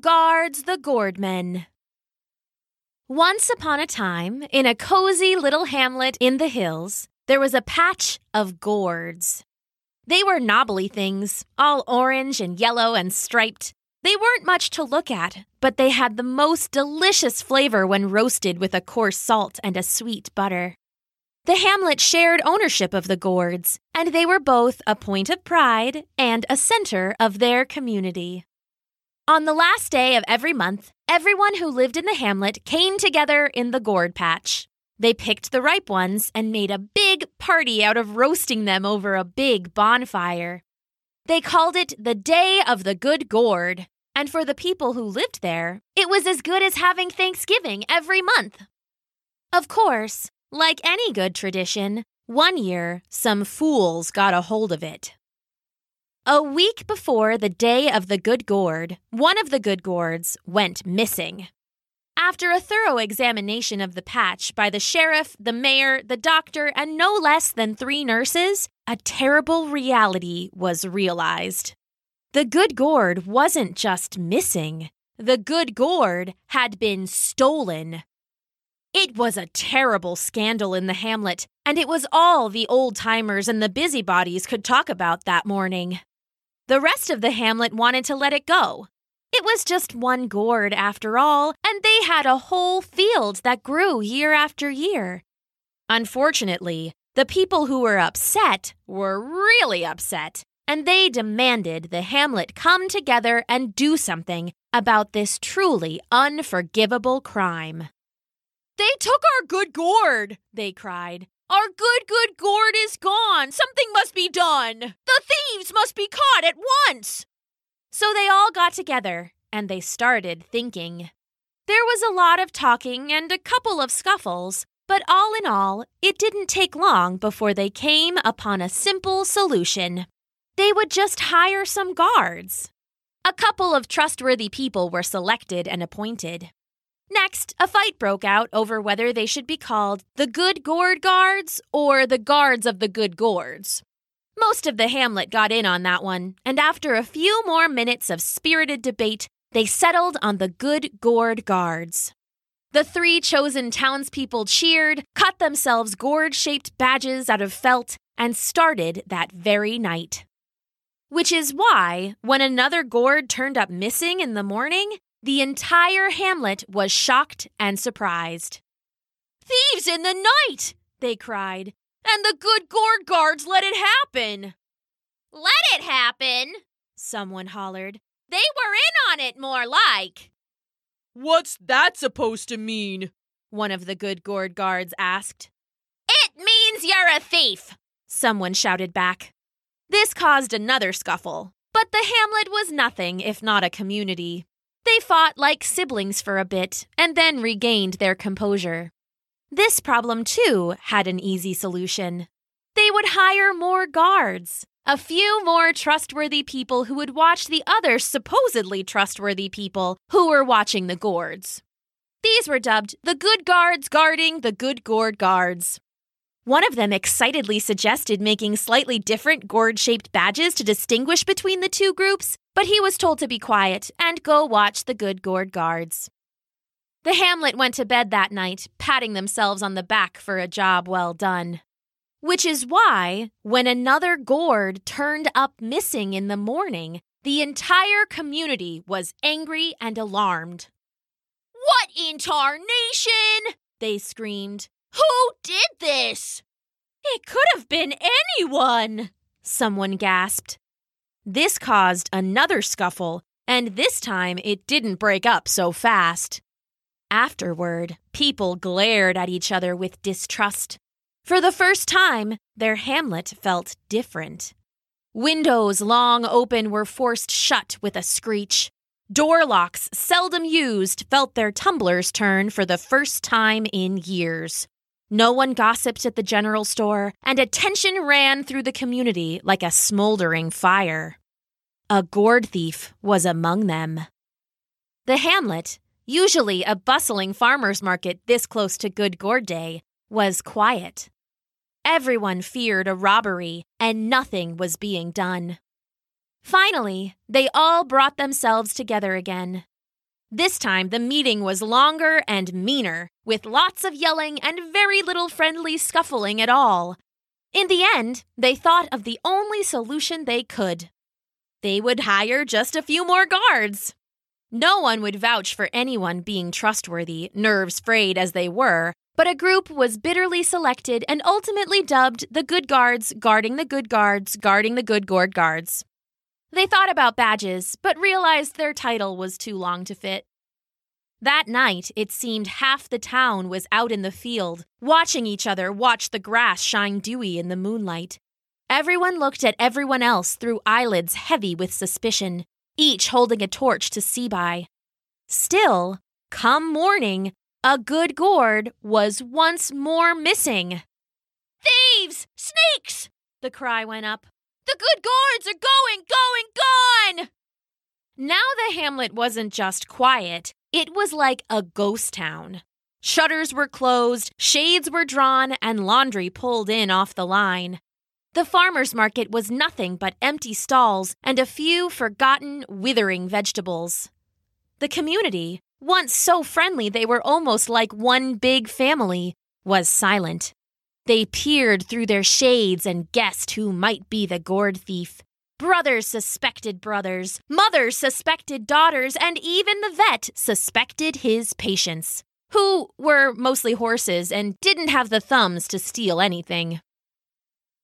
guards the Gourdmen. Once upon a time, in a cozy little hamlet in the hills, there was a patch of gourds. They were knobbly things, all orange and yellow and striped. They weren't much to look at, but they had the most delicious flavor when roasted with a coarse salt and a sweet butter. The hamlet shared ownership of the gourds, and they were both a point of pride and a center of their community. On the last day of every month, everyone who lived in the hamlet came together in the gourd patch. They picked the ripe ones and made a big party out of roasting them over a big bonfire. They called it the Day of the Good Gourd, and for the people who lived there, it was as good as having Thanksgiving every month. Of course, like any good tradition, one year some fools got a hold of it. A week before the day of the good gourd, one of the good gourds went missing. After a thorough examination of the patch by the sheriff, the mayor, the doctor, and no less than three nurses, a terrible reality was realized. The good gourd wasn't just missing, the good gourd had been stolen. It was a terrible scandal in the hamlet, and it was all the old timers and the busybodies could talk about that morning. The rest of the hamlet wanted to let it go. It was just one gourd after all, and they had a whole field that grew year after year. Unfortunately, the people who were upset were really upset, and they demanded the hamlet come together and do something about this truly unforgivable crime. They took our good gourd, they cried. Our good, good gourd is gone. Something must be done. The thieves must be caught at once. So they all got together and they started thinking. There was a lot of talking and a couple of scuffles, but all in all, it didn't take long before they came upon a simple solution. They would just hire some guards. A couple of trustworthy people were selected and appointed. Next, a fight broke out over whether they should be called the Good Gourd Guards or the Guards of the Good Gourds. Most of the hamlet got in on that one, and after a few more minutes of spirited debate, they settled on the Good Gourd Guards. The three chosen townspeople cheered, cut themselves gourd shaped badges out of felt, and started that very night. Which is why, when another gourd turned up missing in the morning, the entire hamlet was shocked and surprised. Thieves in the night! they cried. And the good gourd guards let it happen! Let it happen! Someone hollered. They were in on it, more like. What's that supposed to mean? One of the good gourd guards asked. It means you're a thief! Someone shouted back. This caused another scuffle, but the hamlet was nothing if not a community. They fought like siblings for a bit and then regained their composure. This problem, too, had an easy solution. They would hire more guards, a few more trustworthy people who would watch the other supposedly trustworthy people who were watching the gourds. These were dubbed the good guards guarding the good gourd guards. One of them excitedly suggested making slightly different gourd shaped badges to distinguish between the two groups, but he was told to be quiet and go watch the good gourd guards. The hamlet went to bed that night, patting themselves on the back for a job well done. Which is why, when another gourd turned up missing in the morning, the entire community was angry and alarmed. What in tarnation? They screamed. Who did this? It could have been anyone, someone gasped. This caused another scuffle, and this time it didn't break up so fast. Afterward, people glared at each other with distrust. For the first time, their hamlet felt different. Windows long open were forced shut with a screech. Door locks, seldom used, felt their tumblers turn for the first time in years. No one gossiped at the general store, and attention ran through the community like a smoldering fire. A gourd thief was among them. The hamlet, usually a bustling farmer's market this close to Good Gourd Day, was quiet. Everyone feared a robbery, and nothing was being done. Finally, they all brought themselves together again. This time, the meeting was longer and meaner, with lots of yelling and very little friendly scuffling at all. In the end, they thought of the only solution they could. They would hire just a few more guards. No one would vouch for anyone being trustworthy, nerves frayed as they were, but a group was bitterly selected and ultimately dubbed the Good Guards guarding the Good Guards guarding the Good Gourd Guards. They thought about badges, but realized their title was too long to fit. That night, it seemed half the town was out in the field, watching each other watch the grass shine dewy in the moonlight. Everyone looked at everyone else through eyelids heavy with suspicion, each holding a torch to see by. Still, come morning, a good gourd was once more missing. Thieves! Snakes! The cry went up. The good gourds are going, going, gone! Now the hamlet wasn't just quiet, it was like a ghost town. Shutters were closed, shades were drawn, and laundry pulled in off the line. The farmer's market was nothing but empty stalls and a few forgotten, withering vegetables. The community, once so friendly they were almost like one big family, was silent. They peered through their shades and guessed who might be the gourd thief. Brothers suspected brothers, mothers suspected daughters, and even the vet suspected his patients, who were mostly horses and didn't have the thumbs to steal anything.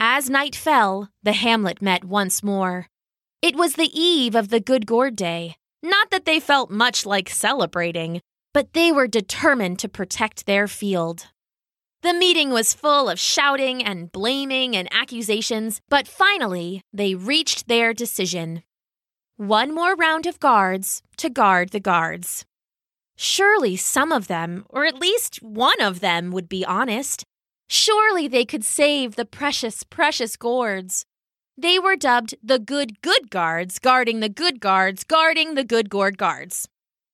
As night fell, the hamlet met once more. It was the eve of the Good Gourd Day. Not that they felt much like celebrating, but they were determined to protect their field. The meeting was full of shouting and blaming and accusations, but finally they reached their decision. One more round of guards to guard the guards. Surely some of them, or at least one of them, would be honest. Surely they could save the precious, precious gourds. They were dubbed the Good Good Guards, guarding the good guards, guarding the good gourd guards.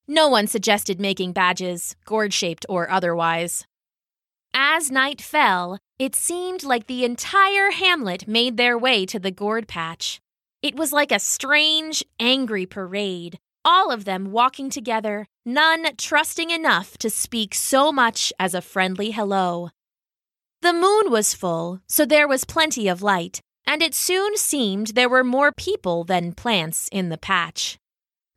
No one suggested making badges, gourd shaped or otherwise. As night fell, it seemed like the entire hamlet made their way to the gourd patch. It was like a strange, angry parade, all of them walking together, none trusting enough to speak so much as a friendly hello. The moon was full, so there was plenty of light, and it soon seemed there were more people than plants in the patch.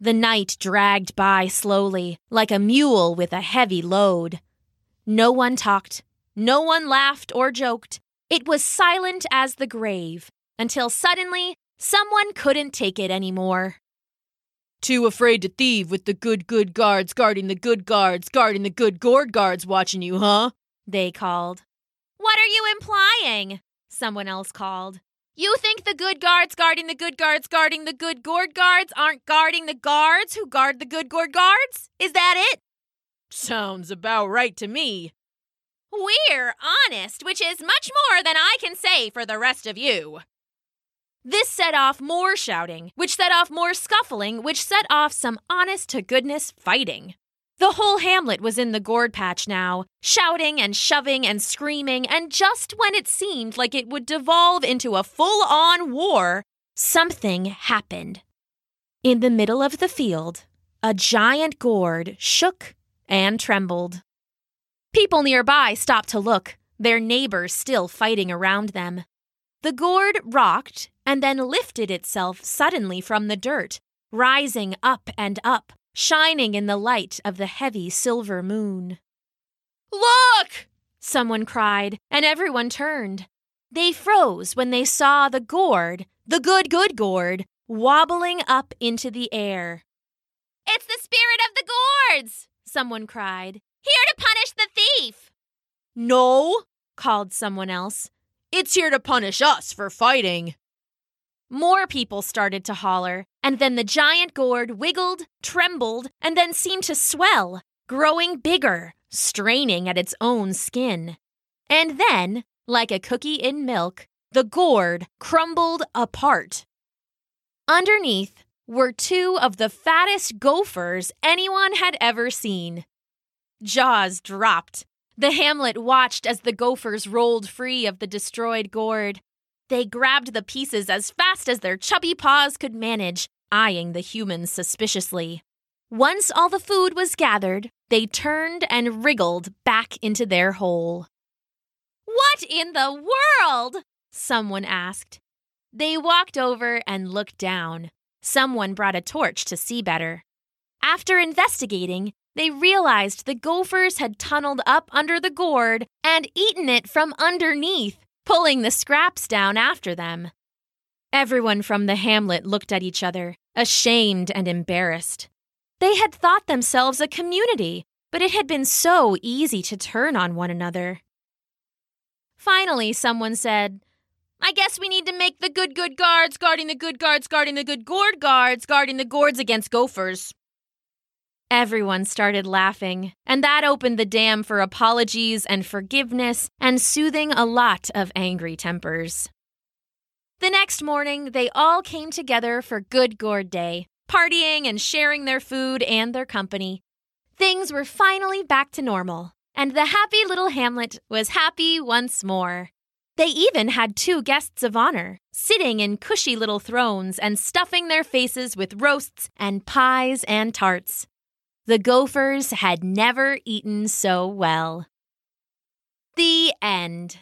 The night dragged by slowly, like a mule with a heavy load. No one talked, no one laughed or joked. It was silent as the grave, until suddenly someone couldn't take it anymore. Too afraid to thieve with the good good guards guarding the good guards guarding the good gourd guards watching you, huh? They called. What are you implying? Someone else called. You think the good guards guarding the good guards guarding the good gourd guards aren't guarding the guards who guard the good gourd guards? Is that it? Sounds about right to me. We're honest, which is much more than I can say for the rest of you. This set off more shouting, which set off more scuffling, which set off some honest to goodness fighting. The whole hamlet was in the gourd patch now, shouting and shoving and screaming, and just when it seemed like it would devolve into a full on war, something happened. In the middle of the field, a giant gourd shook and trembled. People nearby stopped to look, their neighbors still fighting around them. The gourd rocked and then lifted itself suddenly from the dirt, rising up and up, shining in the light of the heavy silver moon. Look! Someone cried, and everyone turned. They froze when they saw the gourd, the good, good gourd, wobbling up into the air. It's the spirit of the gourds! Someone cried. Here to punish the thief! No, called someone else. It's here to punish us for fighting. More people started to holler, and then the giant gourd wiggled, trembled, and then seemed to swell, growing bigger, straining at its own skin. And then, like a cookie in milk, the gourd crumbled apart. Underneath were two of the fattest gophers anyone had ever seen. Jaws dropped. The hamlet watched as the gophers rolled free of the destroyed gourd. They grabbed the pieces as fast as their chubby paws could manage, eyeing the humans suspiciously. Once all the food was gathered, they turned and wriggled back into their hole. What in the world? Someone asked. They walked over and looked down. Someone brought a torch to see better. After investigating, they realized the gophers had tunneled up under the gourd and eaten it from underneath, pulling the scraps down after them. Everyone from the hamlet looked at each other, ashamed and embarrassed. They had thought themselves a community, but it had been so easy to turn on one another. Finally, someone said, I guess we need to make the good good guards guarding the good guards guarding the good gourd guards guarding the gourds against gophers. Everyone started laughing, and that opened the dam for apologies and forgiveness and soothing a lot of angry tempers. The next morning, they all came together for Good Gourd Day, partying and sharing their food and their company. Things were finally back to normal, and the happy little hamlet was happy once more. They even had two guests of honor, sitting in cushy little thrones and stuffing their faces with roasts and pies and tarts. The Gophers had never eaten so well. The end.